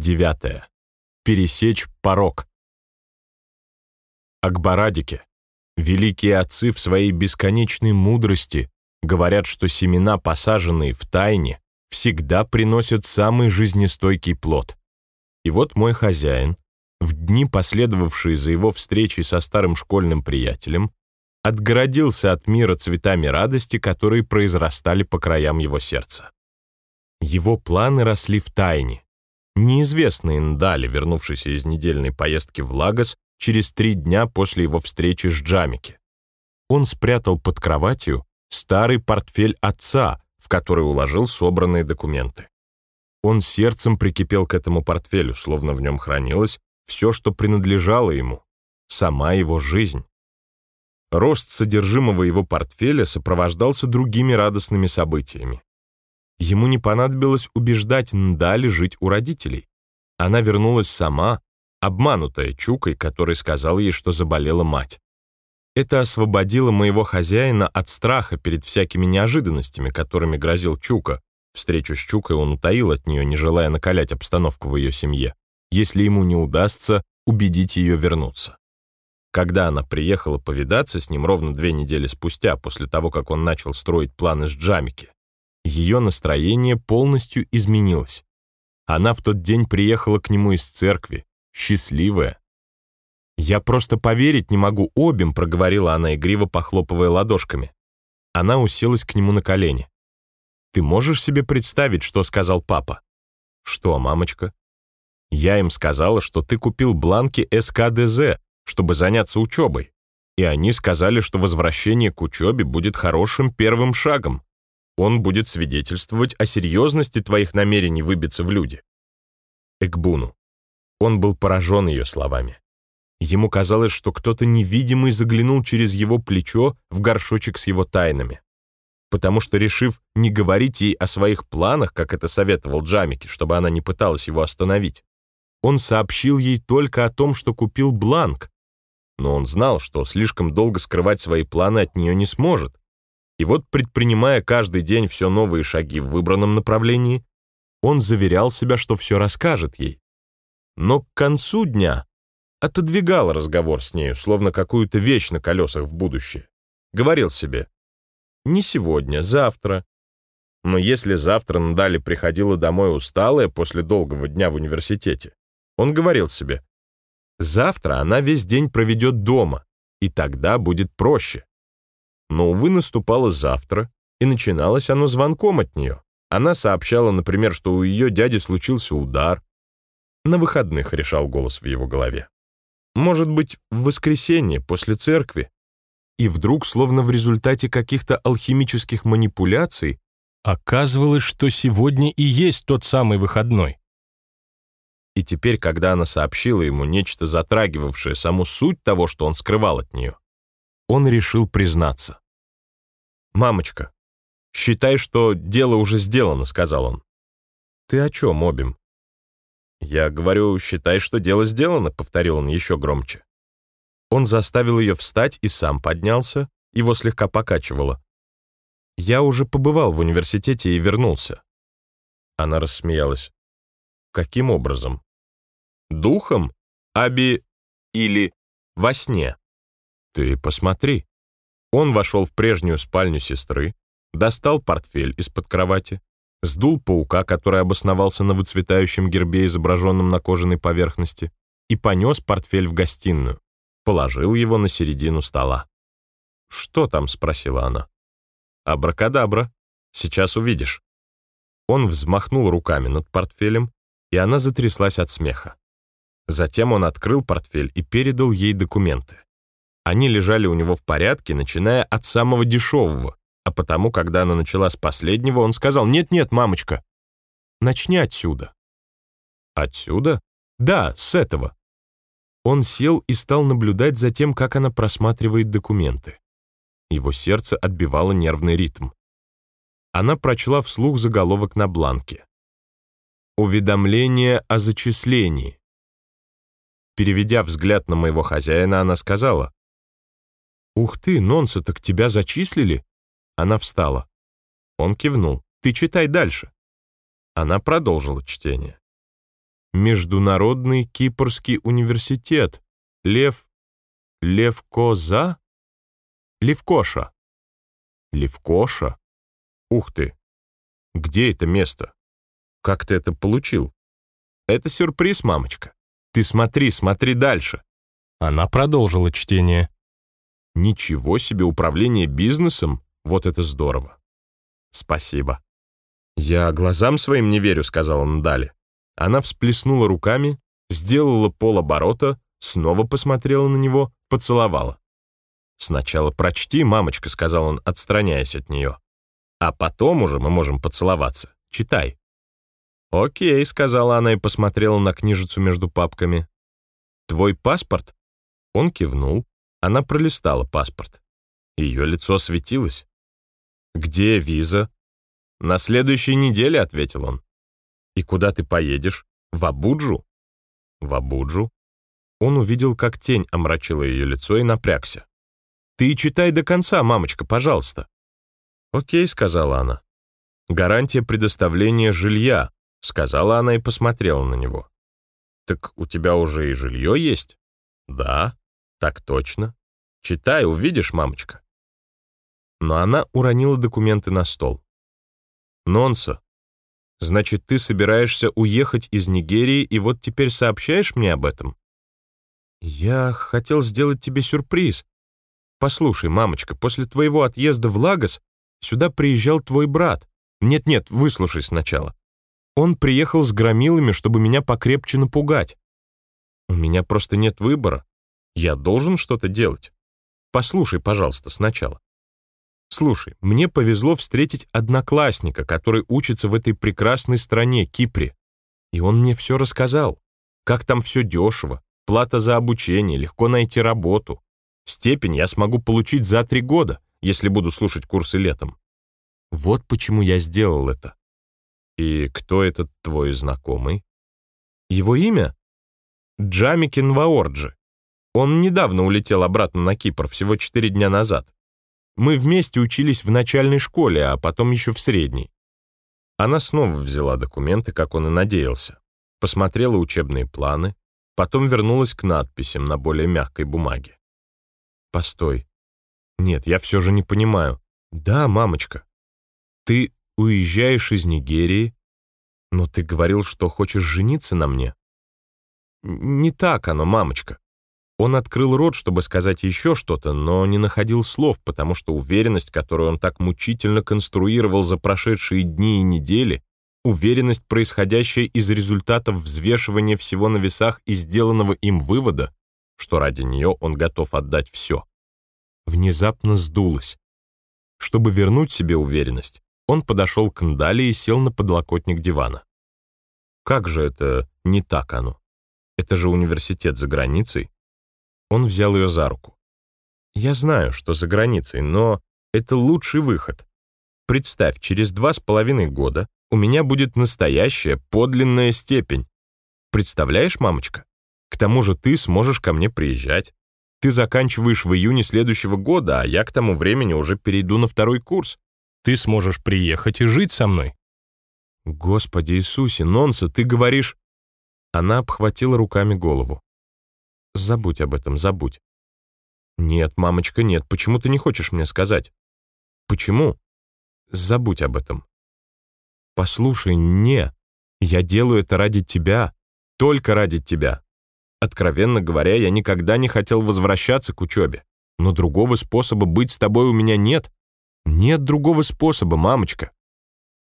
Девятое. Пересечь порог. Акбарадике. Великие отцы в своей бесконечной мудрости говорят, что семена, посаженные в тайне, всегда приносят самый жизнестойкий плод. И вот мой хозяин, в дни, последовавшие за его встречей со старым школьным приятелем, отгородился от мира цветами радости, которые произрастали по краям его сердца. Его планы росли в тайне. Неизвестный Индали, вернувшийся из недельной поездки в Лагос, через три дня после его встречи с Джамики. Он спрятал под кроватью старый портфель отца, в который уложил собранные документы. Он сердцем прикипел к этому портфелю, словно в нем хранилось все, что принадлежало ему, сама его жизнь. Рост содержимого его портфеля сопровождался другими радостными событиями. Ему не понадобилось убеждать Ндали жить у родителей. Она вернулась сама, обманутая Чукой, который сказал ей, что заболела мать. Это освободило моего хозяина от страха перед всякими неожиданностями, которыми грозил Чука. Встречу с Чукой он утаил от нее, не желая накалять обстановку в ее семье, если ему не удастся убедить ее вернуться. Когда она приехала повидаться с ним ровно две недели спустя, после того, как он начал строить планы с Джамики, ее настроение полностью изменилось. Она в тот день приехала к нему из церкви, счастливая. «Я просто поверить не могу обим», — проговорила она игриво, похлопывая ладошками. Она уселась к нему на колени. «Ты можешь себе представить, что сказал папа?» «Что, мамочка?» «Я им сказала, что ты купил бланки СКДЗ, чтобы заняться учебой, и они сказали, что возвращение к учебе будет хорошим первым шагом. Он будет свидетельствовать о серьезности твоих намерений выбиться в люди». Экбуну. Он был поражен ее словами. Ему казалось, что кто-то невидимый заглянул через его плечо в горшочек с его тайнами. Потому что, решив не говорить ей о своих планах, как это советовал Джамики, чтобы она не пыталась его остановить, он сообщил ей только о том, что купил бланк. Но он знал, что слишком долго скрывать свои планы от нее не сможет. И вот, предпринимая каждый день все новые шаги в выбранном направлении, он заверял себя, что все расскажет ей но к концу дня отодвигал разговор с нею, словно какую-то вещь на колесах в будущее. Говорил себе, не сегодня, завтра. Но если завтра Надали приходила домой усталая после долгого дня в университете, он говорил себе, завтра она весь день проведет дома, и тогда будет проще. Но, увы, наступало завтра, и начиналось оно звонком от нее. Она сообщала, например, что у ее дяди случился удар, на выходных решал голос в его голове. Может быть, в воскресенье после церкви. И вдруг, словно в результате каких-то алхимических манипуляций, оказывалось, что сегодня и есть тот самый выходной. И теперь, когда она сообщила ему нечто затрагивавшее саму суть того, что он скрывал от нее, он решил признаться. «Мамочка, считай, что дело уже сделано», — сказал он. «Ты о чем, Обим?» «Я говорю, считай, что дело сделано», — повторил он еще громче. Он заставил ее встать и сам поднялся, его слегка покачивало. «Я уже побывал в университете и вернулся». Она рассмеялась. «Каким образом?» «Духом? Аби... или во сне?» «Ты посмотри». Он вошел в прежнюю спальню сестры, достал портфель из-под кровати, сдул паука, который обосновался на выцветающем гербе, изображенном на кожаной поверхности, и понес портфель в гостиную, положил его на середину стола. «Что там?» — спросила она. «Абракадабра. Сейчас увидишь». Он взмахнул руками над портфелем, и она затряслась от смеха. Затем он открыл портфель и передал ей документы. Они лежали у него в порядке, начиная от самого дешевого, а потому, когда она начала с последнего, он сказал, «Нет-нет, мамочка, начни отсюда». «Отсюда?» «Да, с этого». Он сел и стал наблюдать за тем, как она просматривает документы. Его сердце отбивало нервный ритм. Она прочла вслух заголовок на бланке. «Уведомление о зачислении». Переведя взгляд на моего хозяина, она сказала, «Ух ты, Нонса, так тебя зачислили?» Она встала. Он кивнул. «Ты читай дальше». Она продолжила чтение. Международный Кипрский университет. Лев... Левкоза? Левкоша. Левкоша? Ух ты! Где это место? Как ты это получил? Это сюрприз, мамочка. Ты смотри, смотри дальше. Она продолжила чтение. Ничего себе управление бизнесом, вот это здорово. Спасибо. Я глазам своим не верю, сказала Надали. Она всплеснула руками, сделала полоборота, снова посмотрела на него, поцеловала. «Сначала прочти, мамочка», — сказал он, отстраняясь от нее. «А потом уже мы можем поцеловаться. Читай». «Окей», — сказала она и посмотрела на книжицу между папками. «Твой паспорт?» Он кивнул. Она пролистала паспорт. Ее лицо светилось. «Где виза?» «На следующей неделе», — ответил он. «И куда ты поедешь? В Абуджу?» «В Абуджу?» Он увидел, как тень омрачила ее лицо и напрягся. «Ты читай до конца, мамочка, пожалуйста». «Окей», — сказала она. «Гарантия предоставления жилья», — сказала она и посмотрела на него. «Так у тебя уже и жилье есть?» «Да, так точно. Читай, увидишь, мамочка». Но она уронила документы на стол. «Нонса, значит, ты собираешься уехать из Нигерии и вот теперь сообщаешь мне об этом?» «Я хотел сделать тебе сюрприз. Послушай, мамочка, после твоего отъезда в Лагос сюда приезжал твой брат. Нет-нет, выслушай сначала. Он приехал с громилами, чтобы меня покрепче напугать. У меня просто нет выбора. Я должен что-то делать. Послушай, пожалуйста, сначала. Слушай, мне повезло встретить одноклассника, который учится в этой прекрасной стране, Кипре. И он мне все рассказал. Как там все дешево, плата за обучение, легко найти работу. Степень я смогу получить за три года, если буду слушать курсы летом. Вот почему я сделал это. И кто этот твой знакомый? Его имя? Джамикин Ваорджи. Он недавно улетел обратно на Кипр, всего четыре дня назад. Мы вместе учились в начальной школе, а потом еще в средней. Она снова взяла документы, как он и надеялся, посмотрела учебные планы, потом вернулась к надписям на более мягкой бумаге. «Постой. Нет, я все же не понимаю. Да, мамочка. Ты уезжаешь из Нигерии, но ты говорил, что хочешь жениться на мне». «Не так оно, мамочка. Он открыл рот, чтобы сказать еще что-то, но не находил слов, потому что уверенность, которую он так мучительно конструировал за прошедшие дни и недели, уверенность, происходящая из результатов взвешивания всего на весах и сделанного им вывода, что ради нее он готов отдать все, внезапно сдулась. Чтобы вернуть себе уверенность, он подошел к Ндали и сел на подлокотник дивана. Как же это не так оно? Это же университет за границей. Он взял ее за руку. «Я знаю, что за границей, но это лучший выход. Представь, через два с половиной года у меня будет настоящая подлинная степень. Представляешь, мамочка? К тому же ты сможешь ко мне приезжать. Ты заканчиваешь в июне следующего года, а я к тому времени уже перейду на второй курс. Ты сможешь приехать и жить со мной». «Господи Иисусе, Нонса, ты говоришь...» Она обхватила руками голову. Забудь об этом, забудь. Нет, мамочка, нет. Почему ты не хочешь мне сказать? Почему? Забудь об этом. Послушай, не. Я делаю это ради тебя. Только ради тебя. Откровенно говоря, я никогда не хотел возвращаться к учебе. Но другого способа быть с тобой у меня нет. Нет другого способа, мамочка.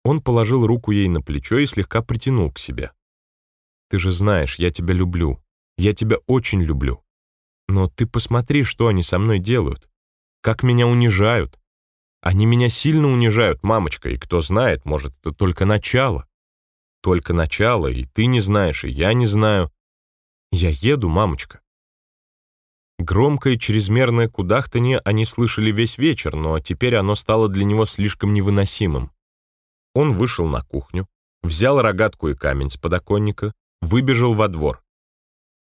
Он положил руку ей на плечо и слегка притянул к себе. Ты же знаешь, я тебя люблю. Я тебя очень люблю. Но ты посмотри, что они со мной делают. Как меня унижают. Они меня сильно унижают, мамочка, и кто знает, может, это только начало. Только начало, и ты не знаешь, и я не знаю. Я еду, мамочка. Громкое чрезмерное кудахтанье они слышали весь вечер, но теперь оно стало для него слишком невыносимым. Он вышел на кухню, взял рогатку и камень с подоконника, выбежал во двор.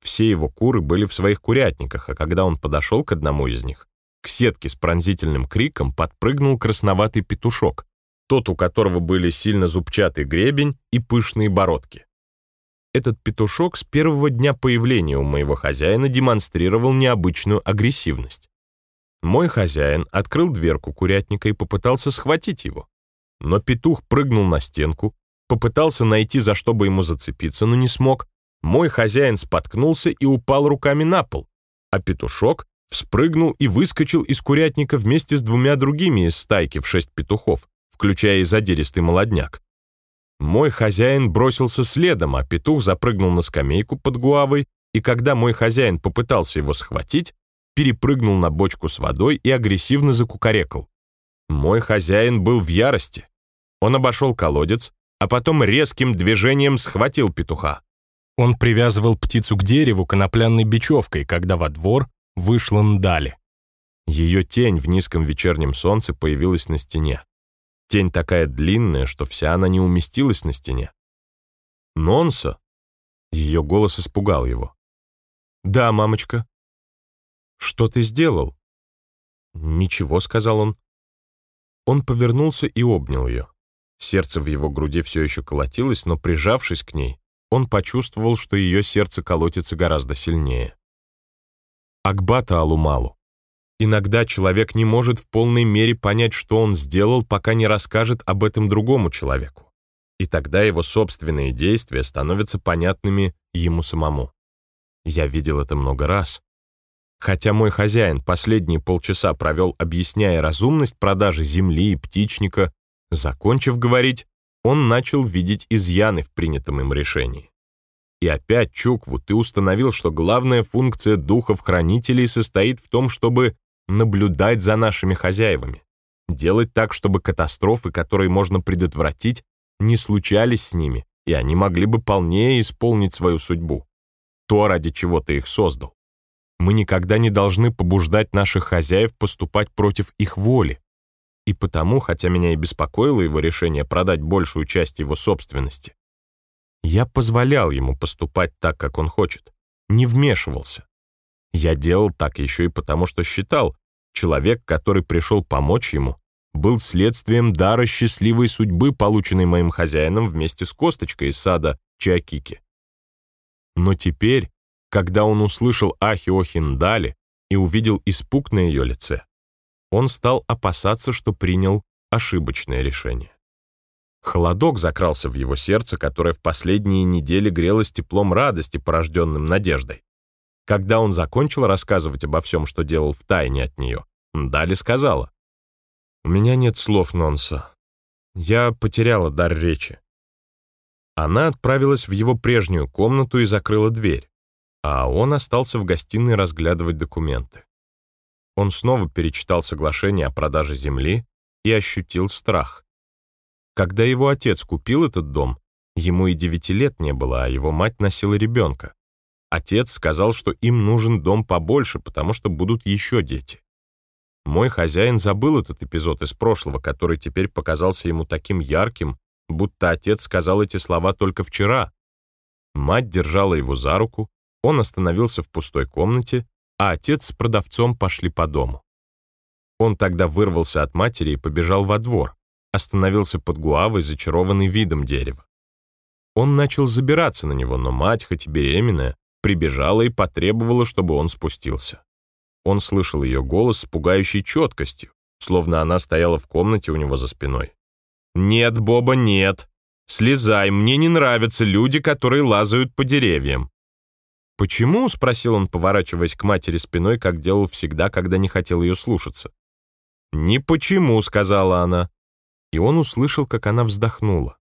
Все его куры были в своих курятниках, а когда он подошел к одному из них, к сетке с пронзительным криком подпрыгнул красноватый петушок, тот, у которого были сильно зубчатый гребень и пышные бородки. этот петушок с первого дня появления у моего хозяина демонстрировал необычную агрессивность. Мой хозяин открыл дверку курятника и попытался схватить его. Но петух прыгнул на стенку, попытался найти, за что бы ему зацепиться, но не смог. Мой хозяин споткнулся и упал руками на пол, а петушок вспрыгнул и выскочил из курятника вместе с двумя другими из стайки в шесть петухов, включая и задиристый молодняк. Мой хозяин бросился следом, а петух запрыгнул на скамейку под гуавой, и когда мой хозяин попытался его схватить, перепрыгнул на бочку с водой и агрессивно закукарекал. Мой хозяин был в ярости. Он обошел колодец, а потом резким движением схватил петуха. Он привязывал птицу к дереву конопляной бечевкой, когда во двор вышла Ndали. Ее тень в низком вечернем солнце появилась на стене. Тень такая длинная, что вся она не уместилась на стене. «Нонса!» Ее голос испугал его. «Да, мамочка». «Что ты сделал?» «Ничего», — сказал он. Он повернулся и обнял ее. Сердце в его груди все еще колотилось, но, прижавшись к ней, он почувствовал, что ее сердце колотится гораздо сильнее. Акбата Алумалу. Иногда человек не может в полной мере понять, что он сделал, пока не расскажет об этом другому человеку. И тогда его собственные действия становятся понятными ему самому. Я видел это много раз. Хотя мой хозяин последние полчаса провел, объясняя разумность продажи земли и птичника, закончив говорить, он начал видеть изъяны в принятом им решении. И опять, Чукву, ты установил, что главная функция духов-хранителей состоит в том, чтобы наблюдать за нашими хозяевами, делать так, чтобы катастрофы, которые можно предотвратить, не случались с ними, и они могли бы полнее исполнить свою судьбу, то, ради чего ты их создал. Мы никогда не должны побуждать наших хозяев поступать против их воли. И потому, хотя меня и беспокоило его решение продать большую часть его собственности, я позволял ему поступать так, как он хочет, не вмешивался. Я делал так еще и потому, что считал, человек, который пришел помочь ему, был следствием дара счастливой судьбы, полученной моим хозяином вместе с косточкой из сада Чиакики. Но теперь, когда он услышал Ахиохиндали и увидел испуг на ее лице, он стал опасаться, что принял ошибочное решение. Холодок закрался в его сердце, которое в последние недели грелось теплом радости, порожденным надеждой. Когда он закончил рассказывать обо всем, что делал в тайне от нее, Дали сказала, «У меня нет слов, Нонса. Я потеряла дар речи». Она отправилась в его прежнюю комнату и закрыла дверь, а он остался в гостиной разглядывать документы. Он снова перечитал соглашение о продаже земли и ощутил страх. Когда его отец купил этот дом, ему и девяти лет не было, а его мать носила ребенка. Отец сказал, что им нужен дом побольше, потому что будут еще дети. Мой хозяин забыл этот эпизод из прошлого, который теперь показался ему таким ярким, будто отец сказал эти слова только вчера. Мать держала его за руку, он остановился в пустой комнате, а отец с продавцом пошли по дому. Он тогда вырвался от матери и побежал во двор, остановился под гуавой, зачарованный видом дерева. Он начал забираться на него, но мать, хоть и беременная, прибежала и потребовала, чтобы он спустился. Он слышал ее голос с пугающей четкостью, словно она стояла в комнате у него за спиной. «Нет, Боба, нет. Слезай, мне не нравятся люди, которые лазают по деревьям». «Почему?» — спросил он, поворачиваясь к матери спиной, как делал всегда, когда не хотел ее слушаться. «Не почему», — сказала она. И он услышал, как она вздохнула.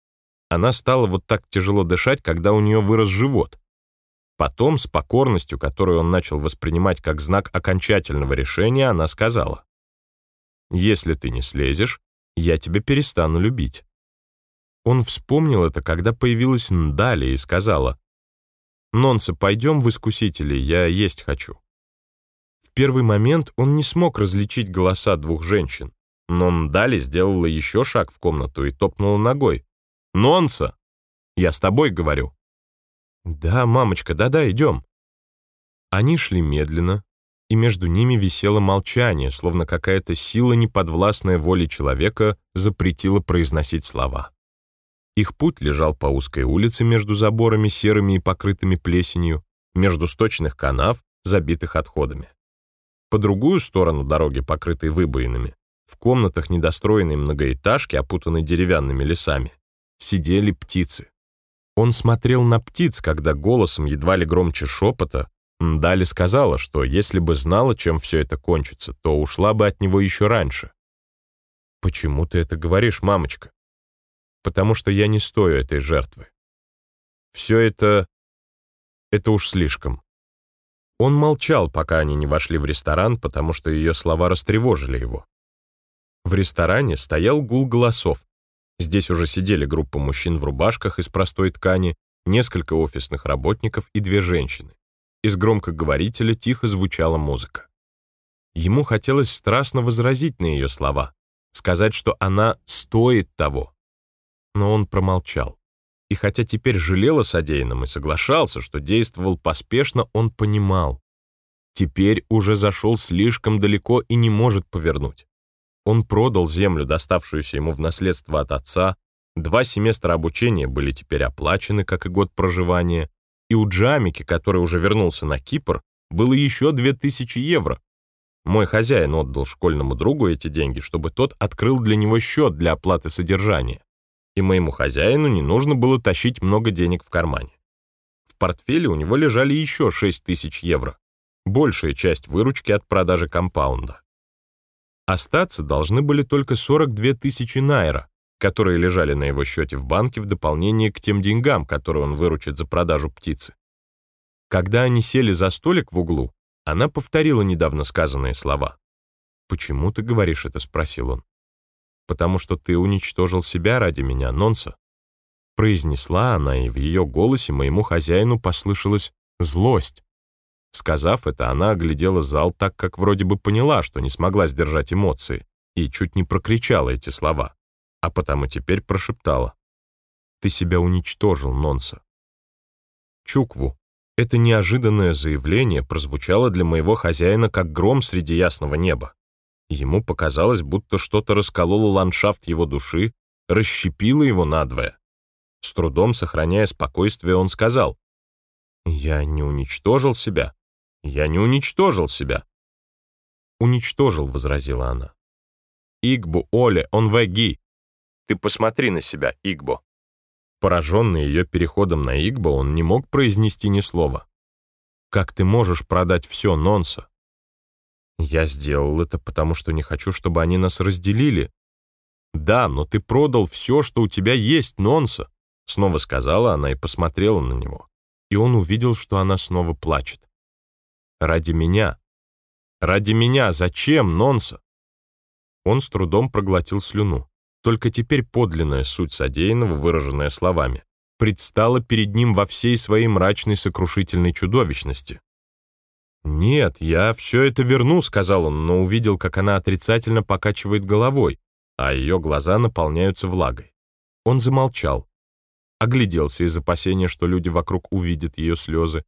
Она стала вот так тяжело дышать, когда у нее вырос живот. Потом, с покорностью, которую он начал воспринимать как знак окончательного решения, она сказала, «Если ты не слезешь, я тебя перестану любить». Он вспомнил это, когда появилась Ndali и сказала, «Нонса, пойдем в искусители, я есть хочу». В первый момент он не смог различить голоса двух женщин, но Ndali сделала еще шаг в комнату и топнула ногой. «Нонса! Я с тобой говорю!» «Да, мамочка, да-да, идем». Они шли медленно, и между ними висело молчание, словно какая-то сила, неподвластная воле человека, запретила произносить слова. Их путь лежал по узкой улице между заборами серыми и покрытыми плесенью, между сточных канав, забитых отходами. По другую сторону дороги, покрытой выбоинами, в комнатах недостроенной многоэтажки, опутанной деревянными лесами, сидели птицы. Он смотрел на птиц, когда голосом едва ли громче шепота Дали сказала, что если бы знала, чем все это кончится, то ушла бы от него еще раньше. «Почему ты это говоришь, мамочка?» «Потому что я не стою этой жертвы. Все это... это уж слишком». Он молчал, пока они не вошли в ресторан, потому что ее слова растревожили его. В ресторане стоял гул голосов. Здесь уже сидели группа мужчин в рубашках из простой ткани, несколько офисных работников и две женщины. Из громкоговорителя тихо звучала музыка. Ему хотелось страстно возразить на ее слова, сказать, что она стоит того. Но он промолчал. И хотя теперь жалел о содеянном и соглашался, что действовал поспешно, он понимал. Теперь уже зашел слишком далеко и не может повернуть. Он продал землю, доставшуюся ему в наследство от отца, два семестра обучения были теперь оплачены, как и год проживания, и у Джамики, который уже вернулся на Кипр, было еще 2000 евро. Мой хозяин отдал школьному другу эти деньги, чтобы тот открыл для него счет для оплаты содержания. И моему хозяину не нужно было тащить много денег в кармане. В портфеле у него лежали еще 6000 евро, большая часть выручки от продажи компаунда. Остаться должны были только 42 тысячи найра, которые лежали на его счете в банке в дополнение к тем деньгам, которые он выручит за продажу птицы. Когда они сели за столик в углу, она повторила недавно сказанные слова. «Почему ты говоришь это?» — спросил он. «Потому что ты уничтожил себя ради меня, Нонса». Произнесла она, и в ее голосе моему хозяину послышалась злость. Сказав это, она оглядела зал так, как вроде бы поняла, что не смогла сдержать эмоции, и чуть не прокричала эти слова а потому теперь прошептала. «Ты себя уничтожил, Нонса». Чукву. Это неожиданное заявление прозвучало для моего хозяина как гром среди ясного неба. Ему показалось, будто что-то раскололо ландшафт его души, расщепило его надвое. С трудом сохраняя спокойствие, он сказал, «Я не уничтожил себя. Я не уничтожил себя». «Уничтожил», — возразила она. «Игбу, Оле, он ваги. Ты посмотри на себя, Игбо». Пораженный ее переходом на Игбо, он не мог произнести ни слова. «Как ты можешь продать все, Нонса?» «Я сделал это, потому что не хочу, чтобы они нас разделили». «Да, но ты продал все, что у тебя есть, Нонса», снова сказала она и посмотрела на него. И он увидел, что она снова плачет. «Ради меня. Ради меня. Зачем, Нонса?» Он с трудом проглотил слюну. Только теперь подлинная суть содеянного, выраженная словами, предстала перед ним во всей своей мрачной сокрушительной чудовищности. «Нет, я все это верну», — сказал он, но увидел, как она отрицательно покачивает головой, а ее глаза наполняются влагой. Он замолчал, огляделся из опасения, что люди вокруг увидят ее слезы.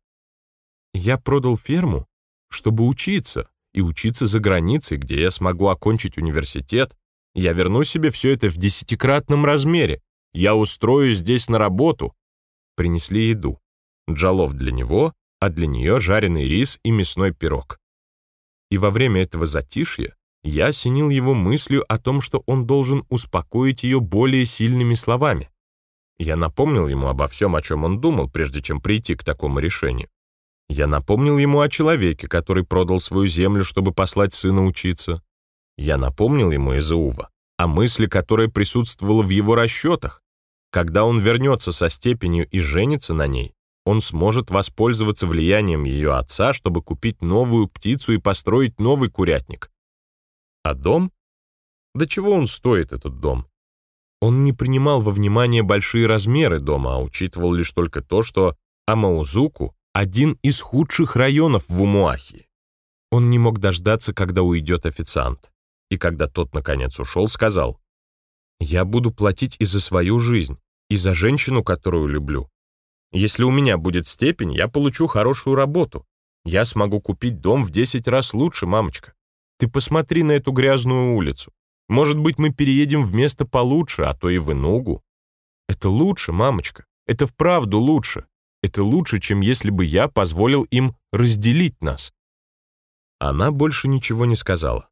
«Я продал ферму, чтобы учиться, и учиться за границей, где я смогу окончить университет, я верну себе все это в десятикратном размере. Я устрою здесь на работу. Принесли еду. Джалов для него, а для нее жареный рис и мясной пирог. И во время этого затишья я осенил его мыслью о том, что он должен успокоить ее более сильными словами. Я напомнил ему обо всем, о чем он думал, прежде чем прийти к такому решению. Я напомнил ему о человеке, который продал свою землю, чтобы послать сына учиться. Я напомнил ему из Иува о мысли, которая присутствовала в его расчетах. Когда он вернется со степенью и женится на ней, он сможет воспользоваться влиянием ее отца, чтобы купить новую птицу и построить новый курятник. А дом? До чего он стоит, этот дом? Он не принимал во внимание большие размеры дома, а учитывал лишь только то, что Амаузуку — один из худших районов в Умуахи. Он не мог дождаться, когда уйдет официант и когда тот, наконец, ушел, сказал, «Я буду платить и за свою жизнь, и за женщину, которую люблю. Если у меня будет степень, я получу хорошую работу. Я смогу купить дом в 10 раз лучше, мамочка. Ты посмотри на эту грязную улицу. Может быть, мы переедем в место получше, а то и в Инугу. Это лучше, мамочка. Это вправду лучше. Это лучше, чем если бы я позволил им разделить нас. Она больше ничего не сказала.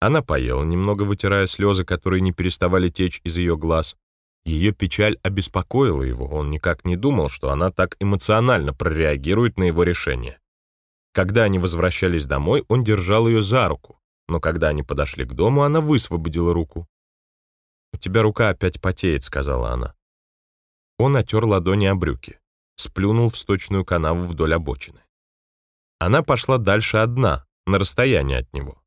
Она поела, немного вытирая слезы, которые не переставали течь из ее глаз. Ее печаль обеспокоила его, он никак не думал, что она так эмоционально прореагирует на его решение. Когда они возвращались домой, он держал ее за руку, но когда они подошли к дому, она высвободила руку. «У тебя рука опять потеет», — сказала она. Он отер ладони о брюки, сплюнул в сточную канаву вдоль обочины. Она пошла дальше одна, на расстояние от него.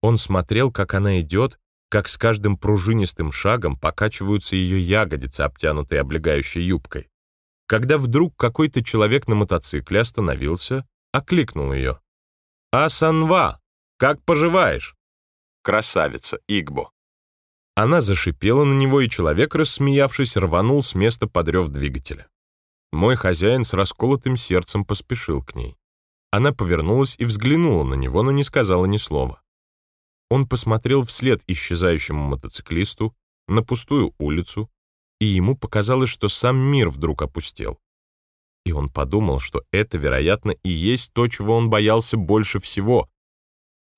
Он смотрел, как она идет, как с каждым пружинистым шагом покачиваются ее ягодицы, обтянутые облегающей юбкой. Когда вдруг какой-то человек на мотоцикле остановился, окликнул ее. «Асанва, как поживаешь?» Красавица, Игбо. Она зашипела на него, и человек, рассмеявшись, рванул с места подрев двигателя. Мой хозяин с расколотым сердцем поспешил к ней. Она повернулась и взглянула на него, но не сказала ни слова. Он посмотрел вслед исчезающему мотоциклисту на пустую улицу, и ему показалось, что сам мир вдруг опустел. И он подумал, что это, вероятно, и есть то, чего он боялся больше всего.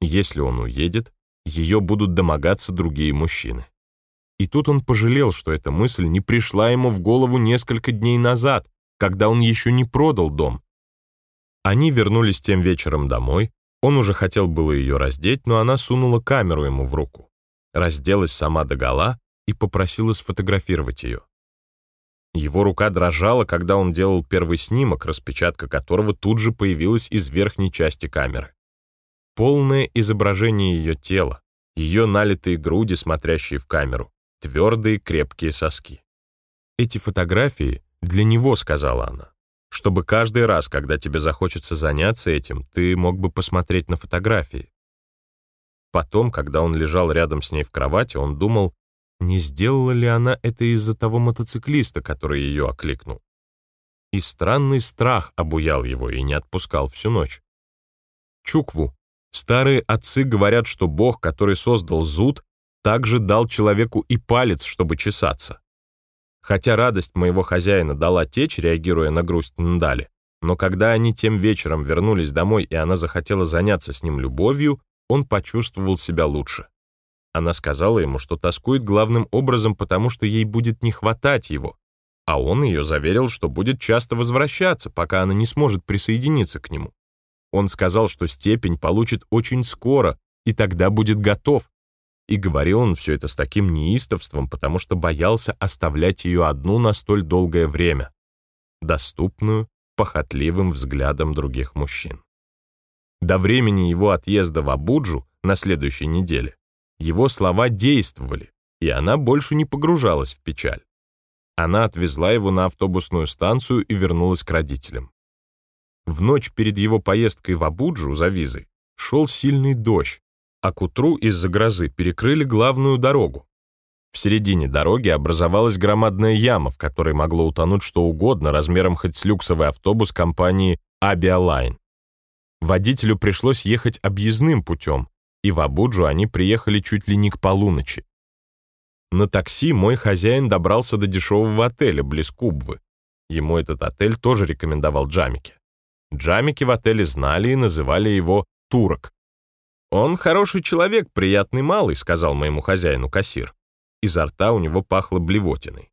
Если он уедет, ее будут домогаться другие мужчины. И тут он пожалел, что эта мысль не пришла ему в голову несколько дней назад, когда он еще не продал дом. Они вернулись тем вечером домой, он уже хотел было ее раздеть, но она сунула камеру ему в руку, разделась сама догола и попросила сфотографировать ее. Его рука дрожала, когда он делал первый снимок, распечатка которого тут же появилась из верхней части камеры. Полное изображение ее тела, ее налитые груди, смотрящие в камеру, твердые крепкие соски. «Эти фотографии для него», — сказала она чтобы каждый раз, когда тебе захочется заняться этим, ты мог бы посмотреть на фотографии. Потом, когда он лежал рядом с ней в кровати, он думал, не сделала ли она это из-за того мотоциклиста, который ее окликнул. И странный страх обуял его и не отпускал всю ночь. Чукву. Старые отцы говорят, что Бог, который создал зуд, также дал человеку и палец, чтобы чесаться. Хотя радость моего хозяина дала течь, реагируя на грусть Ндали, но когда они тем вечером вернулись домой, и она захотела заняться с ним любовью, он почувствовал себя лучше. Она сказала ему, что тоскует главным образом, потому что ей будет не хватать его, а он ее заверил, что будет часто возвращаться, пока она не сможет присоединиться к нему. Он сказал, что степень получит очень скоро, и тогда будет готов, и говорил он все это с таким неистовством, потому что боялся оставлять ее одну на столь долгое время, доступную похотливым взглядом других мужчин. До времени его отъезда в Абуджу на следующей неделе его слова действовали, и она больше не погружалась в печаль. Она отвезла его на автобусную станцию и вернулась к родителям. В ночь перед его поездкой в Абуджу за визой шел сильный дождь, а к утру из-за грозы перекрыли главную дорогу. В середине дороги образовалась громадная яма, в которой могло утонуть что угодно размером хоть с люксовый автобус компании Abialine. Водителю пришлось ехать объездным путем, и в Абуджу они приехали чуть ли не к полуночи. На такси мой хозяин добрался до дешевого отеля близ Кубвы. Ему этот отель тоже рекомендовал Джамики. Джамики в отеле знали и называли его «турок», «Он хороший человек, приятный малый», — сказал моему хозяину кассир. Изо рта у него пахло блевотиной.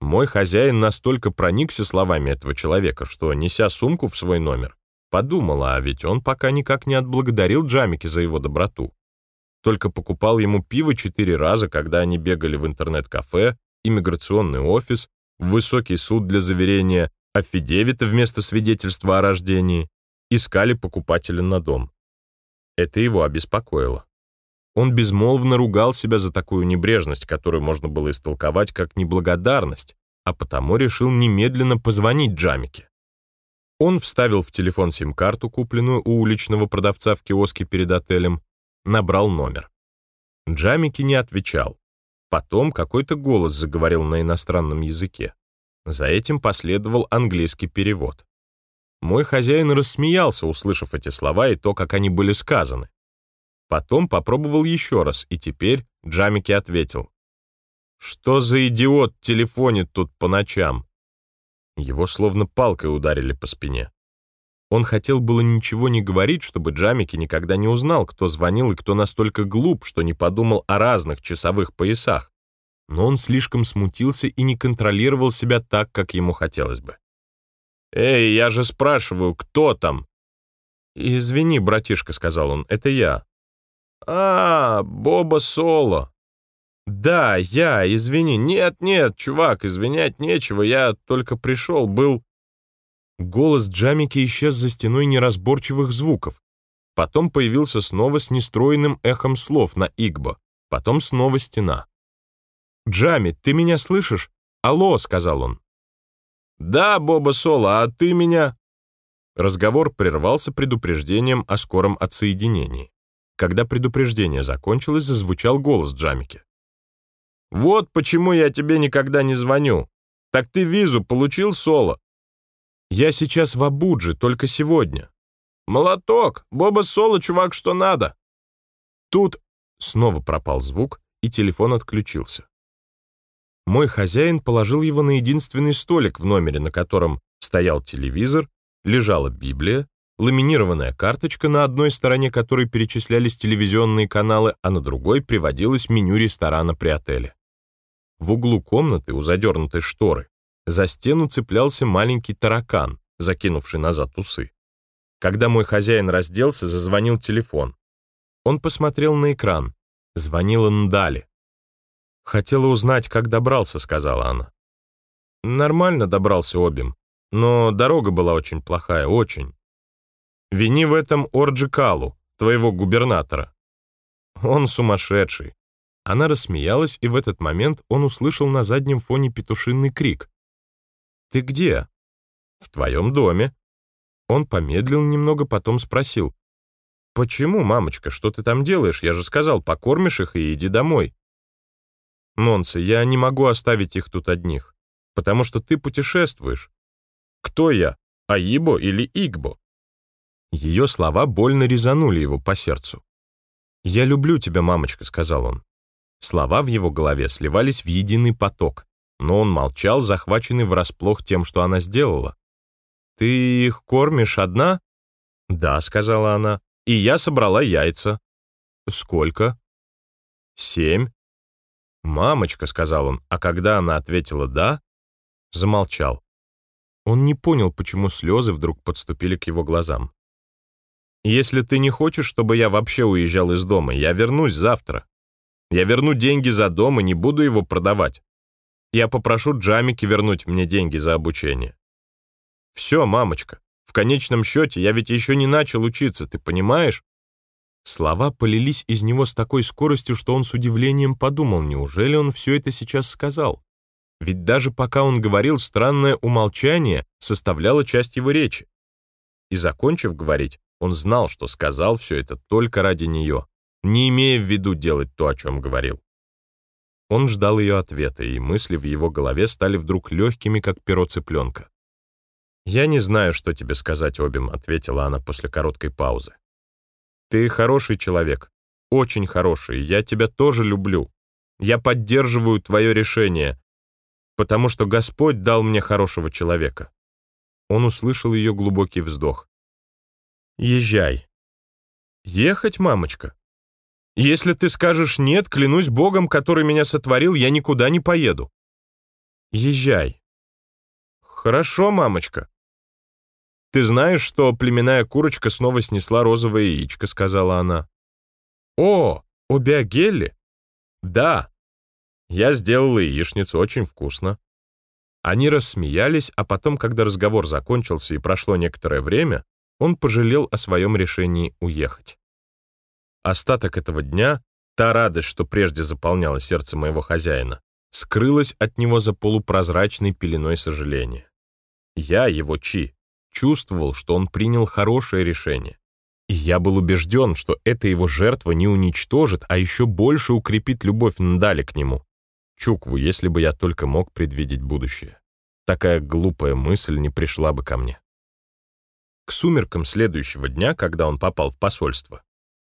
Мой хозяин настолько проникся словами этого человека, что, неся сумку в свой номер, подумала, а ведь он пока никак не отблагодарил Джамики за его доброту. Только покупал ему пиво четыре раза, когда они бегали в интернет-кафе, иммиграционный офис, высокий суд для заверения аффидевита вместо свидетельства о рождении, искали покупателя на дом. Это его обеспокоило. Он безмолвно ругал себя за такую небрежность, которую можно было истолковать как неблагодарность, а потому решил немедленно позвонить Джамике. Он вставил в телефон сим-карту, купленную у уличного продавца в киоске перед отелем, набрал номер. Джамики не отвечал. Потом какой-то голос заговорил на иностранном языке. За этим последовал английский перевод. Мой хозяин рассмеялся, услышав эти слова и то, как они были сказаны. Потом попробовал еще раз, и теперь Джамики ответил. Что за идиот телефонит тут по ночам? Его словно палкой ударили по спине. Он хотел было ничего не говорить, чтобы Джамики никогда не узнал, кто звонил и кто настолько глуп, что не подумал о разных часовых поясах. Но он слишком смутился и не контролировал себя так, как ему хотелось бы. «Эй, я же спрашиваю, кто там?» «Извини, братишка», — сказал он, — «это я». «А, Боба Соло». «Да, я, извини». «Нет, нет, чувак, извинять нечего, я только пришел, был...» Голос Джамики исчез за стеной неразборчивых звуков. Потом появился снова с нестроенным эхом слов на Игбо. Потом снова стена. «Джами, ты меня слышишь? Алло», — сказал он. «Да, Боба Соло, а ты меня...» Разговор прервался предупреждением о скором отсоединении. Когда предупреждение закончилось, зазвучал голос Джамики. «Вот почему я тебе никогда не звоню. Так ты визу получил, Соло?» «Я сейчас в Абудже, только сегодня». «Молоток! Боба Соло, чувак, что надо!» Тут снова пропал звук, и телефон отключился. Мой хозяин положил его на единственный столик в номере, на котором стоял телевизор, лежала Библия, ламинированная карточка, на одной стороне которой перечислялись телевизионные каналы, а на другой приводилось меню ресторана при отеле. В углу комнаты, у задернутой шторы, за стену цеплялся маленький таракан, закинувший назад усы. Когда мой хозяин разделся, зазвонил телефон. Он посмотрел на экран. Звонила Ндали. «Хотела узнать, как добрался», — сказала она. «Нормально добрался обим, но дорога была очень плохая, очень. Вини в этом Орджикалу, твоего губернатора. Он сумасшедший». Она рассмеялась, и в этот момент он услышал на заднем фоне петушиный крик. «Ты где?» «В твоем доме». Он помедлил немного, потом спросил. «Почему, мамочка, что ты там делаешь? Я же сказал, покормишь их и иди домой». Монса, я не могу оставить их тут одних, потому что ты путешествуешь. Кто я, Аибо или Игбо?» Ее слова больно резанули его по сердцу. «Я люблю тебя, мамочка», — сказал он. Слова в его голове сливались в единый поток, но он молчал, захваченный врасплох тем, что она сделала. «Ты их кормишь одна?» «Да», — сказала она, — «и я собрала яйца». «Сколько?» «Семь». «Мамочка», — сказал он, а когда она ответила «да», замолчал. Он не понял, почему слезы вдруг подступили к его глазам. «Если ты не хочешь, чтобы я вообще уезжал из дома, я вернусь завтра. Я верну деньги за дом и не буду его продавать. Я попрошу Джамики вернуть мне деньги за обучение. Все, мамочка, в конечном счете я ведь еще не начал учиться, ты понимаешь? Слова полились из него с такой скоростью, что он с удивлением подумал, неужели он все это сейчас сказал? Ведь даже пока он говорил, странное умолчание составляло часть его речи. И, закончив говорить, он знал, что сказал все это только ради нее, не имея в виду делать то, о чем говорил. Он ждал ее ответа, и мысли в его голове стали вдруг легкими, как перо цыпленка. «Я не знаю, что тебе сказать, Обим», — ответила она после короткой паузы. Ты хороший человек, очень хороший, я тебя тоже люблю. Я поддерживаю твое решение, потому что Господь дал мне хорошего человека». Он услышал ее глубокий вздох. «Езжай». «Ехать, мамочка?» «Если ты скажешь «нет», клянусь Богом, который меня сотворил, я никуда не поеду». «Езжай». «Хорошо, мамочка». «Ты знаешь, что племенная курочка снова снесла розовое яичко», — сказала она. «О, у Биогелли?» «Да. Я сделала яичницу, очень вкусно». Они рассмеялись, а потом, когда разговор закончился и прошло некоторое время, он пожалел о своем решении уехать. Остаток этого дня, та радость, что прежде заполняла сердце моего хозяина, скрылась от него за полупрозрачной пеленой сожаления. Я, его Чи, чувствовал, что он принял хорошее решение. И я был убежден, что эта его жертва не уничтожит, а еще больше укрепит любовь Ндали к нему. Чукву, если бы я только мог предвидеть будущее. Такая глупая мысль не пришла бы ко мне. К сумеркам следующего дня, когда он попал в посольство,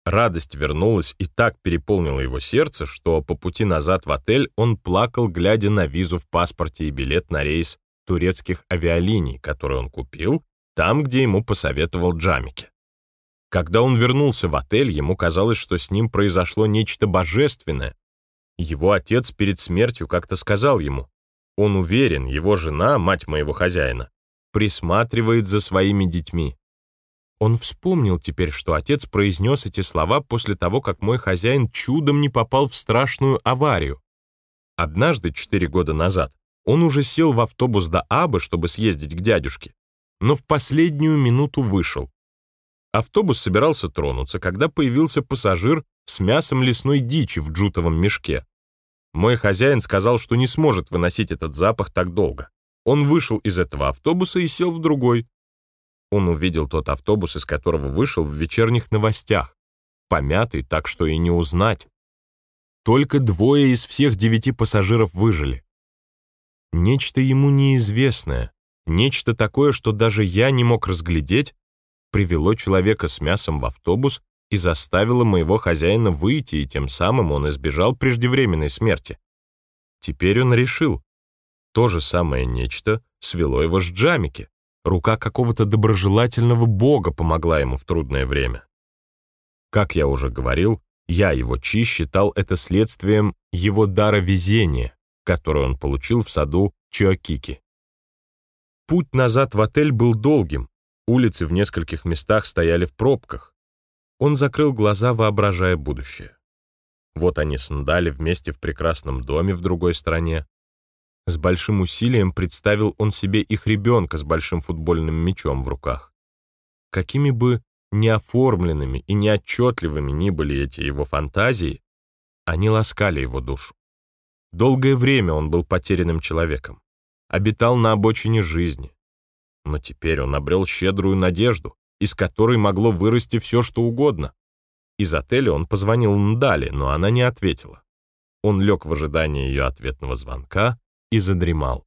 Радость вернулась и так переполнила его сердце, что по пути назад в отель он плакал, глядя на визу в паспорте и билет на рейс турецких авиалиний, который он купил, там, где ему посоветовал Джамике. Когда он вернулся в отель, ему казалось, что с ним произошло нечто божественное. Его отец перед смертью как-то сказал ему, он уверен, его жена, мать моего хозяина, присматривает за своими детьми. Он вспомнил теперь, что отец произнес эти слова после того, как мой хозяин чудом не попал в страшную аварию. Однажды, четыре года назад, он уже сел в автобус до Абы, чтобы съездить к дядюшке, но в последнюю минуту вышел. Автобус собирался тронуться, когда появился пассажир с мясом лесной дичи в джутовом мешке. Мой хозяин сказал, что не сможет выносить этот запах так долго. Он вышел из этого автобуса и сел в другой. Он увидел тот автобус, из которого вышел в вечерних новостях, помятый так, что и не узнать. Только двое из всех девяти пассажиров выжили. Нечто ему неизвестное, нечто такое, что даже я не мог разглядеть, привело человека с мясом в автобус и заставило моего хозяина выйти, и тем самым он избежал преждевременной смерти. Теперь он решил. То же самое нечто свело его с Джамики. Рука какого-то доброжелательного бога помогла ему в трудное время. Как я уже говорил, я, его Чи, считал это следствием его дара везения, который он получил в саду Чуакики. Путь назад в отель был долгим, улицы в нескольких местах стояли в пробках. Он закрыл глаза, воображая будущее. Вот они с Ндали вместе в прекрасном доме в другой стране, с большим усилием представил он себе их ребенка с большим футбольным мячом в руках. Какими бы неоформленными и неотчетливыми ни были эти его фантазии, они ласкали его душу. Долгое время он был потерянным человеком, обитал на обочине жизни. Но теперь он обрел щедрую надежду, из которой могло вырасти все, что угодно. Из отеля он позвонил Ндали, но она не ответила. Он лег в ожидании ее ответного звонка, и задремал.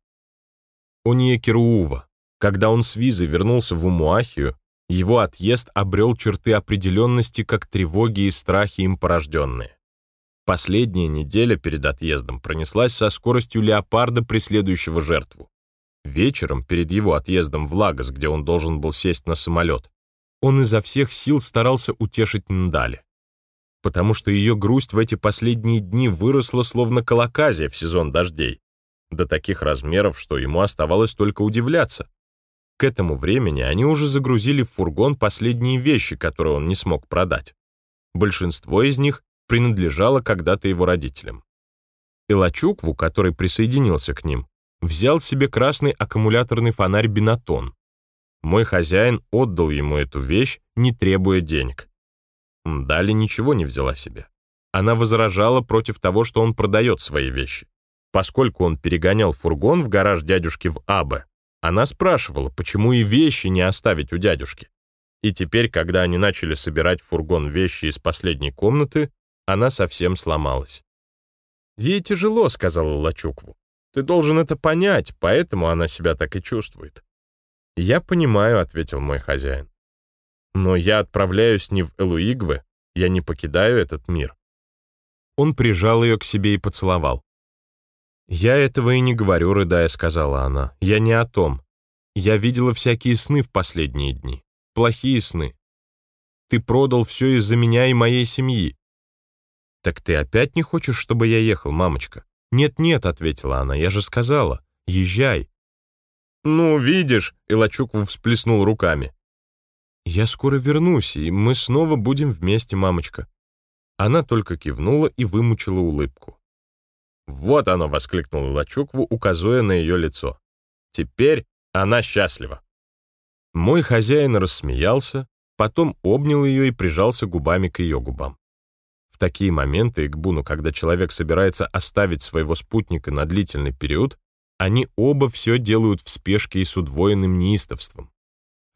Ониекеруува, когда он с визой вернулся в Умуахию, его отъезд обрел черты определенности, как тревоги и страхи им порожденные. Последняя неделя перед отъездом пронеслась со скоростью леопарда, преследующего жертву. Вечером, перед его отъездом в Лагос, где он должен был сесть на самолет, он изо всех сил старался утешить Ндали. Потому что ее грусть в эти последние дни выросла словно колоказия в сезон дождей до таких размеров, что ему оставалось только удивляться. К этому времени они уже загрузили в фургон последние вещи, которые он не смог продать. Большинство из них принадлежало когда-то его родителям. Илачукву, который присоединился к ним, взял себе красный аккумуляторный фонарь «Бинатон». Мой хозяин отдал ему эту вещь, не требуя денег. Дали ничего не взяла себе. Она возражала против того, что он продает свои вещи. Поскольку он перегонял фургон в гараж дядюшки в Абе, она спрашивала, почему и вещи не оставить у дядюшки. И теперь, когда они начали собирать в фургон вещи из последней комнаты, она совсем сломалась. «Ей тяжело», — сказала Лачукву. «Ты должен это понять, поэтому она себя так и чувствует». «Я понимаю», — ответил мой хозяин. «Но я отправляюсь не в Элуигве, я не покидаю этот мир». Он прижал ее к себе и поцеловал. «Я этого и не говорю», — рыдая, сказала она. «Я не о том. Я видела всякие сны в последние дни. Плохие сны. Ты продал все из-за меня и моей семьи». «Так ты опять не хочешь, чтобы я ехал, мамочка?» «Нет-нет», — ответила она, — «я же сказала. Езжай». «Ну, видишь», — Илачуков всплеснул руками. «Я скоро вернусь, и мы снова будем вместе, мамочка». Она только кивнула и вымучила улыбку. «Вот оно!» — воскликнул Лачукву, указывая на ее лицо. «Теперь она счастлива». Мой хозяин рассмеялся, потом обнял ее и прижался губами к ее губам. Такие моменты, Игбуну, когда человек собирается оставить своего спутника на длительный период, они оба все делают в спешке и с удвоенным неистовством.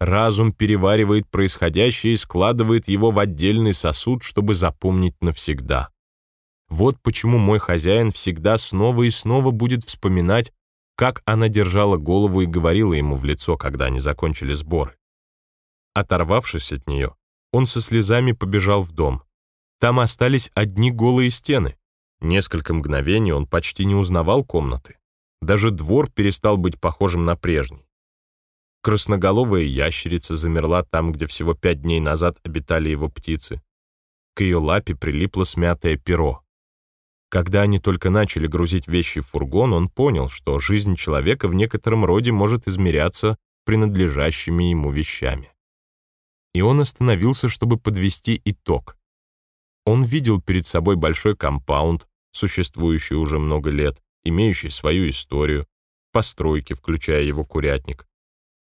Разум переваривает происходящее и складывает его в отдельный сосуд, чтобы запомнить навсегда. Вот почему мой хозяин всегда снова и снова будет вспоминать, как она держала голову и говорила ему в лицо, когда они закончили сборы. Оторвавшись от нее, он со слезами побежал в дом, Там остались одни голые стены. Несколько мгновений он почти не узнавал комнаты. Даже двор перестал быть похожим на прежний. Красноголовая ящерица замерла там, где всего пять дней назад обитали его птицы. К ее лапе прилипло смятое перо. Когда они только начали грузить вещи в фургон, он понял, что жизнь человека в некотором роде может измеряться принадлежащими ему вещами. И он остановился, чтобы подвести итог. Он видел перед собой большой компаунд, существующий уже много лет, имеющий свою историю, постройки, включая его курятник.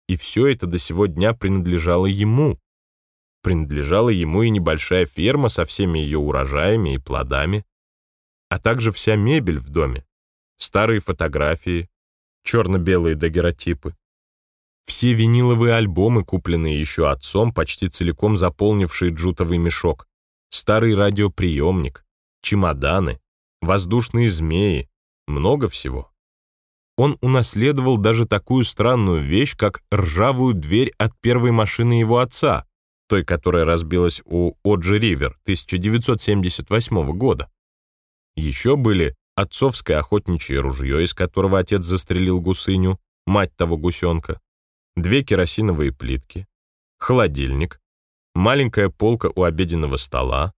И все это до сего дня принадлежало ему. Принадлежала ему и небольшая ферма со всеми ее урожаями и плодами, а также вся мебель в доме, старые фотографии, черно-белые дагеротипы, все виниловые альбомы, купленные еще отцом, почти целиком заполнившие джутовый мешок, старый радиоприемник, чемоданы, воздушные змеи, много всего. Он унаследовал даже такую странную вещь, как ржавую дверь от первой машины его отца, той, которая разбилась у Оджи Ривер 1978 года. Еще были отцовское охотничье ружье, из которого отец застрелил гусыню, мать того гусенка, две керосиновые плитки, холодильник, маленькая полка у обеденного стола,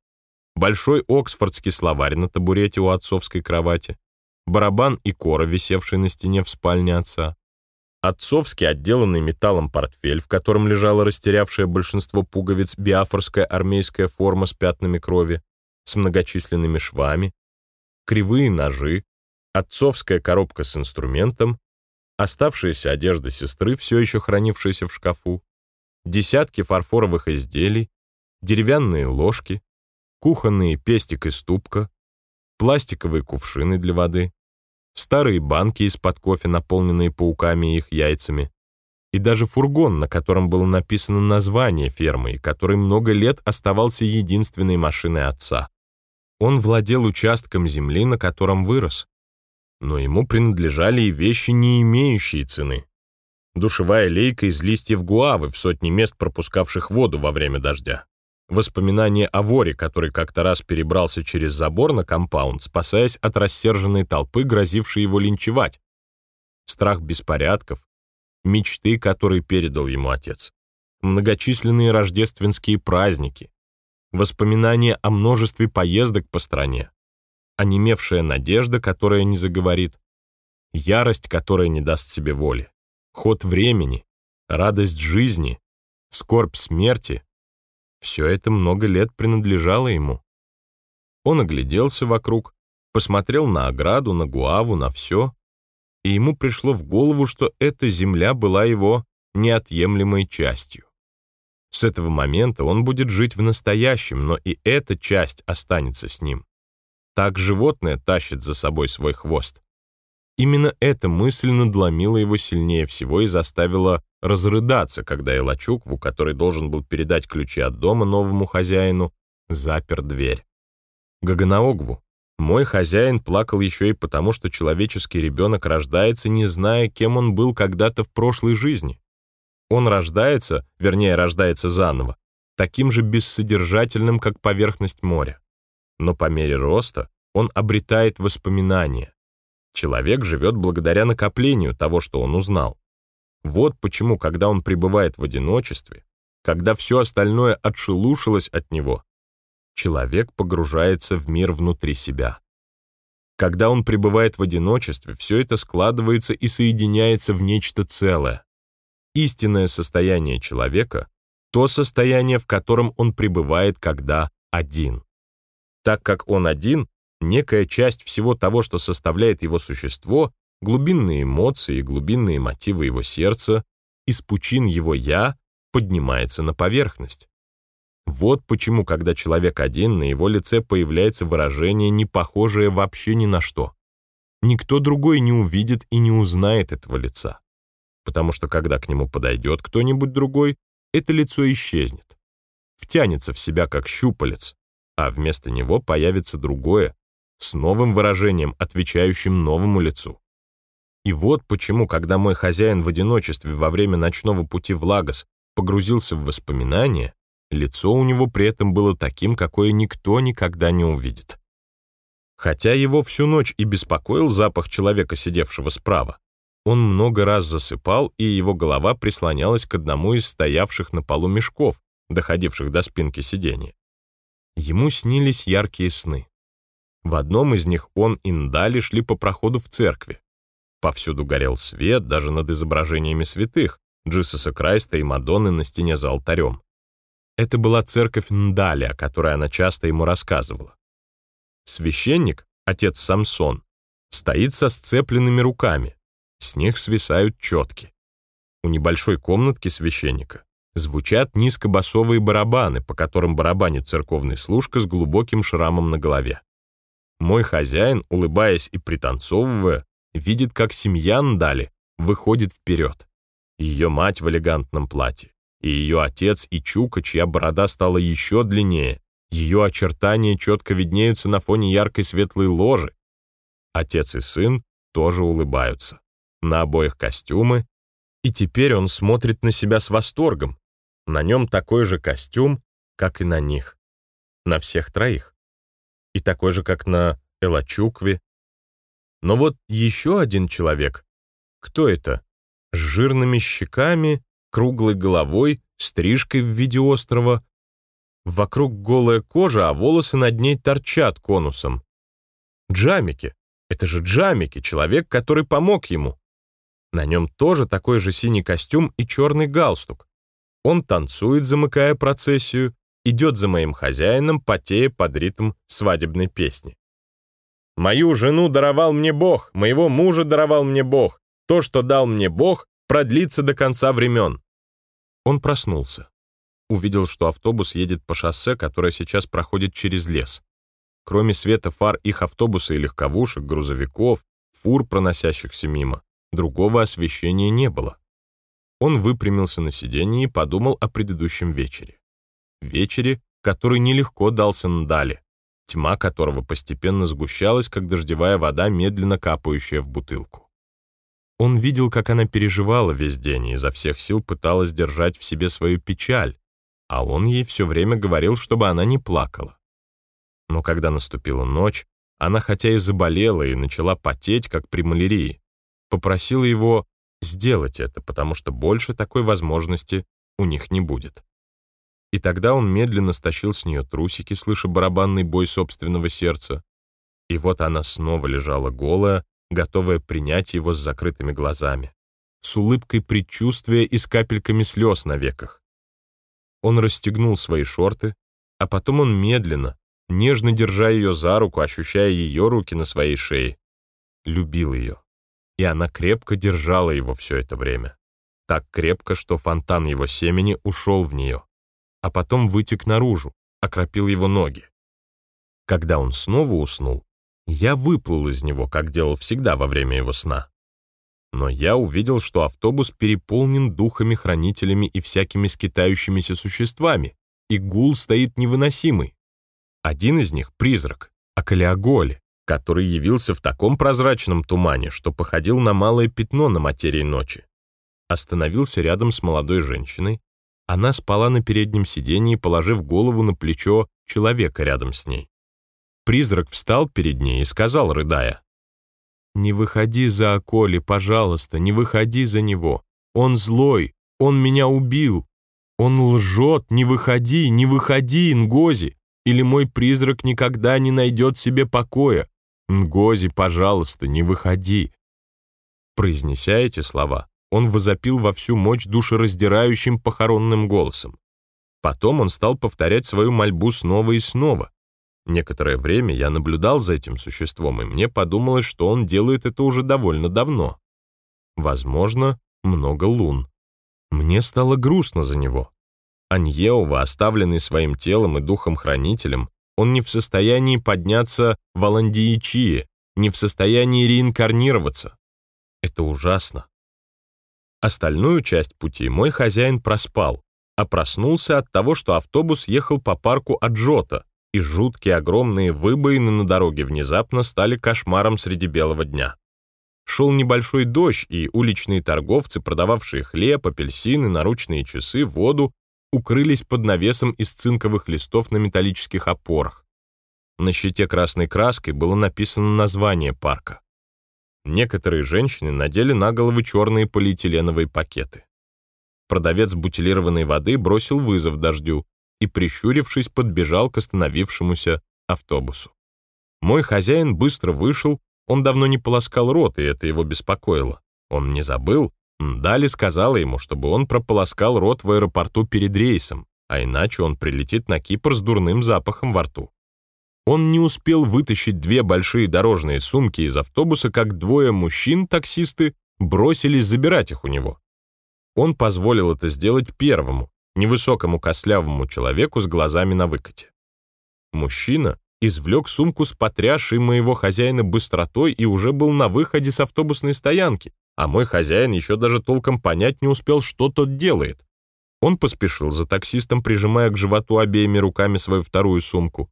большой оксфордский словарь на табурете у отцовской кровати, барабан и кора, висевший на стене в спальне отца, отцовский отделанный металлом портфель, в котором лежала растерявшая большинство пуговиц биафорская армейская форма с пятнами крови, с многочисленными швами, кривые ножи, отцовская коробка с инструментом, оставшаяся одежда сестры, все еще хранившаяся в шкафу, десятки фарфоровых изделий, деревянные ложки, кухонные пестик и ступка, пластиковые кувшины для воды, старые банки из-под кофе, наполненные пауками и их яйцами, и даже фургон, на котором было написано название фермы, и который много лет оставался единственной машиной отца. Он владел участком земли, на котором вырос. Но ему принадлежали и вещи, не имеющие цены. Душевая лейка из листьев гуавы в сотни мест, пропускавших воду во время дождя. Воспоминание о воре, который как-то раз перебрался через забор на компаунд, спасаясь от рассерженной толпы, грозившей его линчевать. Страх беспорядков, мечты, которые передал ему отец, многочисленные рождественские праздники, воспоминания о множестве поездок по стране, онемевшая надежда, которая не заговорит, ярость, которая не даст себе воли, ход времени, радость жизни, скорбь смерти, все это много лет принадлежало ему. Он огляделся вокруг, посмотрел на ограду, на гуаву, на все, и ему пришло в голову, что эта земля была его неотъемлемой частью. С этого момента он будет жить в настоящем, но и эта часть останется с ним. Так животное тащит за собой свой хвост. Именно эта мысль надломила его сильнее всего и заставила разрыдаться, когда Илачукву, который должен был передать ключи от дома новому хозяину, запер дверь. Гаганаогву, мой хозяин плакал еще и потому, что человеческий ребенок рождается, не зная, кем он был когда-то в прошлой жизни. Он рождается, вернее, рождается заново, таким же бессодержательным, как поверхность моря. Но по мере роста он обретает воспоминания. Человек живет благодаря накоплению того, что он узнал. Вот почему, когда он пребывает в одиночестве, когда все остальное отшелушилось от него, человек погружается в мир внутри себя. Когда он пребывает в одиночестве, все это складывается и соединяется в нечто целое. Истинное состояние человека — то состояние, в котором он пребывает, когда один. Так как он один, некая часть всего того, что составляет его существо, глубинные эмоции и глубинные мотивы его сердца, из пучин его «я» поднимается на поверхность. Вот почему, когда человек один, на его лице появляется выражение, не похожее вообще ни на что. Никто другой не увидит и не узнает этого лица. Потому что когда к нему подойдет кто-нибудь другой, это лицо исчезнет. Втянется в себя как щупалец, а вместо него появится другое, с новым выражением, отвечающим новому лицу. И вот почему, когда мой хозяин в одиночестве во время ночного пути в Лагос погрузился в воспоминания, Лицо у него при этом было таким, какое никто никогда не увидит. Хотя его всю ночь и беспокоил запах человека, сидевшего справа, он много раз засыпал, и его голова прислонялась к одному из стоявших на полу мешков, доходивших до спинки сиденья. Ему снились яркие сны. В одном из них он и Ндали шли по проходу в церкви. Повсюду горел свет, даже над изображениями святых, Джисуса Крайста и Мадонны на стене за алтарем. Это была церковь Ндали, о которой она часто ему рассказывала. Священник, отец Самсон, стоит со сцепленными руками, с них свисают четки. У небольшой комнатки священника звучат низкобасовые барабаны, по которым барабанит церковный служка с глубоким шрамом на голове. Мой хозяин, улыбаясь и пританцовывая, видит, как семья Ндали выходит вперед. Ее мать в элегантном платье, и ее отец и Чука, чья борода стала еще длиннее, ее очертания четко виднеются на фоне яркой светлой ложи. Отец и сын тоже улыбаются. На обоих костюмы, и теперь он смотрит на себя с восторгом. На нем такой же костюм, как и на них. На всех троих. И такой же, как на Элачукве. Но вот еще один человек. Кто это? С жирными щеками, круглой головой, стрижкой в виде острова. Вокруг голая кожа, а волосы над ней торчат конусом. Джамики. Это же Джамики, человек, который помог ему. На нем тоже такой же синий костюм и черный галстук. Он танцует, замыкая процессию, идет за моим хозяином, потея под ритм свадебной песни. «Мою жену даровал мне Бог, моего мужа даровал мне Бог. То, что дал мне Бог, продлится до конца времен». Он проснулся. Увидел, что автобус едет по шоссе, которое сейчас проходит через лес. Кроме света фар их автобуса и легковушек, грузовиков, фур, проносящихся мимо, Другого освещения не было. Он выпрямился на сиденье и подумал о предыдущем вечере. Вечере, который нелегко дался Ндале, тьма которого постепенно сгущалась, как дождевая вода, медленно капающая в бутылку. Он видел, как она переживала весь день и изо всех сил пыталась держать в себе свою печаль, а он ей все время говорил, чтобы она не плакала. Но когда наступила ночь, она хотя и заболела и начала потеть, как при малярии, попросила его сделать это, потому что больше такой возможности у них не будет. И тогда он медленно стащил с нее трусики, слыша барабанный бой собственного сердца. И вот она снова лежала голая, готовая принять его с закрытыми глазами, с улыбкой предчувствия и с капельками слез на веках. Он расстегнул свои шорты, а потом он медленно, нежно держа ее за руку, ощущая ее руки на своей шее, любил ее и она крепко держала его все это время. Так крепко, что фонтан его семени ушел в нее, а потом вытек наружу, окропил его ноги. Когда он снова уснул, я выплыл из него, как делал всегда во время его сна. Но я увидел, что автобус переполнен духами-хранителями и всякими скитающимися существами, и гул стоит невыносимый. Один из них — призрак, Акалиоголи, который явился в таком прозрачном тумане, что походил на малое пятно на материи ночи. Остановился рядом с молодой женщиной. Она спала на переднем сиденье, положив голову на плечо человека рядом с ней. Призрак встал перед ней и сказал, рыдая, «Не выходи за Аколи, пожалуйста, не выходи за него. Он злой, он меня убил. Он лжет, не выходи, не выходи, Нгози, или мой призрак никогда не найдет себе покоя. «Нгози, пожалуйста, не выходи!» Произнеся эти слова, он возопил во всю мощь душераздирающим похоронным голосом. Потом он стал повторять свою мольбу снова и снова. Некоторое время я наблюдал за этим существом, и мне подумалось, что он делает это уже довольно давно. Возможно, много лун. Мне стало грустно за него. Аньеова, оставленный своим телом и духом-хранителем, он не в состоянии подняться в Аландиичие, не в состоянии реинкарнироваться. Это ужасно. Остальную часть пути мой хозяин проспал, а проснулся от того, что автобус ехал по парку Аджота, и жуткие огромные выбоины на дороге внезапно стали кошмаром среди белого дня. Шел небольшой дождь, и уличные торговцы, продававшие хлеб, апельсины, наручные часы, воду, укрылись под навесом из цинковых листов на металлических опорах. На щите красной краской было написано название парка. Некоторые женщины надели на головы черные полиэтиленовые пакеты. Продавец бутилированной воды бросил вызов дождю и, прищурившись, подбежал к остановившемуся автобусу. Мой хозяин быстро вышел, он давно не полоскал рот, и это его беспокоило. Он не забыл, Дали сказала ему, чтобы он прополоскал рот в аэропорту перед рейсом, а иначе он прилетит на Кипр с дурным запахом во рту. Он не успел вытащить две большие дорожные сумки из автобуса, как двое мужчин, таксисты, бросились забирать их у него. Он позволил это сделать первому, невысокому костлявому человеку с глазами на выкате. Мужчина извлек сумку с потрясшей моего хозяина быстротой и уже был на выходе с автобусной стоянки, а мой хозяин еще даже толком понять не успел, что тот делает. Он поспешил за таксистом, прижимая к животу обеими руками свою вторую сумку.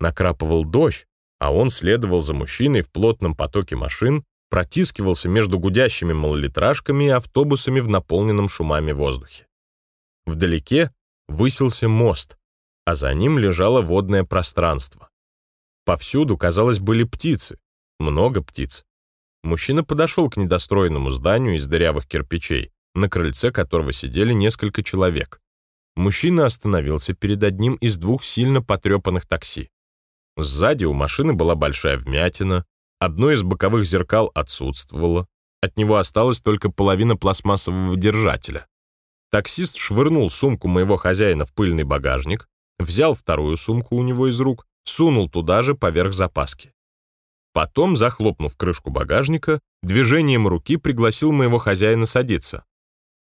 Накрапывал дождь, а он следовал за мужчиной в плотном потоке машин, протискивался между гудящими малолитражками и автобусами в наполненном шумами воздухе. Вдалеке высился мост, а за ним лежало водное пространство. Повсюду, казалось, были птицы, много птиц. Мужчина подошел к недостроенному зданию из дырявых кирпичей, на крыльце которого сидели несколько человек. Мужчина остановился перед одним из двух сильно потрепанных такси. Сзади у машины была большая вмятина, одно из боковых зеркал отсутствовало, от него осталась только половина пластмассового держателя. Таксист швырнул сумку моего хозяина в пыльный багажник, взял вторую сумку у него из рук, сунул туда же поверх запаски. Потом, захлопнув крышку багажника, движением руки пригласил моего хозяина садиться.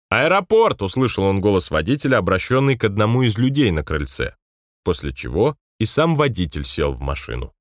«Аэропорт!» — услышал он голос водителя, обращенный к одному из людей на крыльце, после чего и сам водитель сел в машину.